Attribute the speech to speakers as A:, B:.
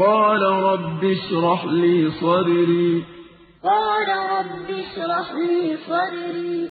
A: قَالَ رَبِّ اشْرَحْ لِي صَدْرِي.
B: قَالَ رَبِّ اشْرَحْ لِي صَدْرِي.